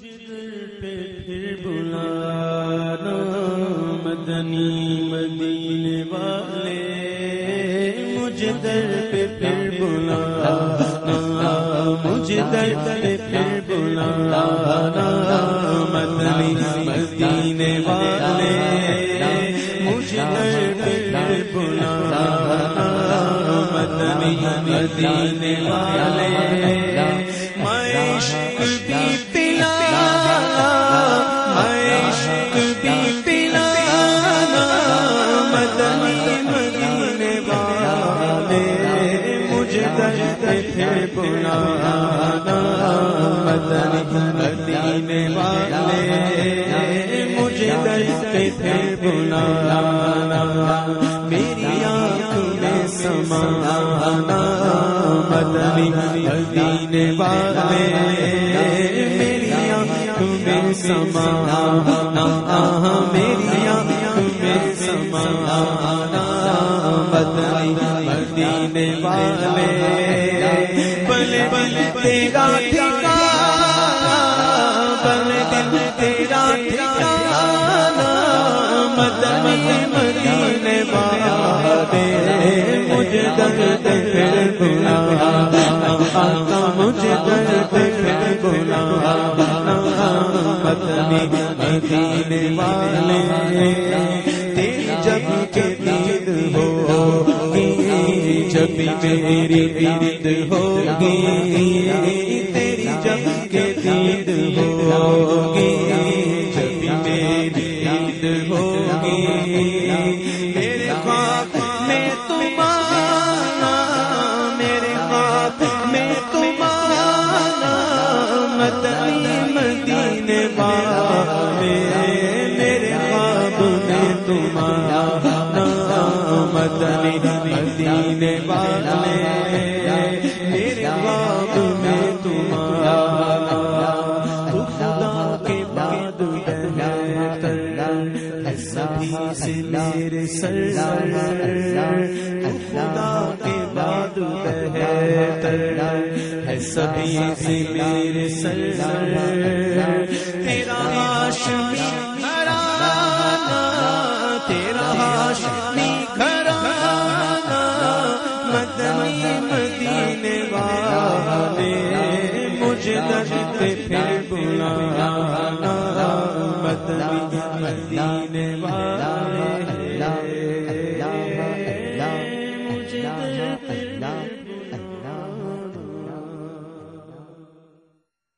پہ پھر بلانا مدنی مدینے والے مجھے در پہ پھر بلانا مجھے در پہ پھر بلانا مدنی مدینے والے مجھے در پہ پھر بلانا مدنی مدینے والے۔ مجھے درد پھر بلانا مدنی مدینے والے مجھے درد پھر بلانا میری آنکھ میں سمانا مدنی مدینے والے میری آنکھ میں سمانا میری آنکھ میں سمانا مدینے والے بل بل تیرا ٹھکانا بل دل تیرا ٹھکانا مدنی مدینے والے مجھے درد دید ہوگی، تیری جب کے دید ہوگی، جب میری دید ہوگی، میرے خواب میں تمہارا میرے خواب میں تمہارا مدنی مدینے والے۔ میرے مدینے والے میرے خواب میں تمہارا، تو خدا کے بعد بہتر۔ سبھی سے میرے سر خدا کے بعد بہتر۔ ہے سبھی سے میرے سر تیرا ہاشمی درد پھر بلا مدنی مدینے والے۔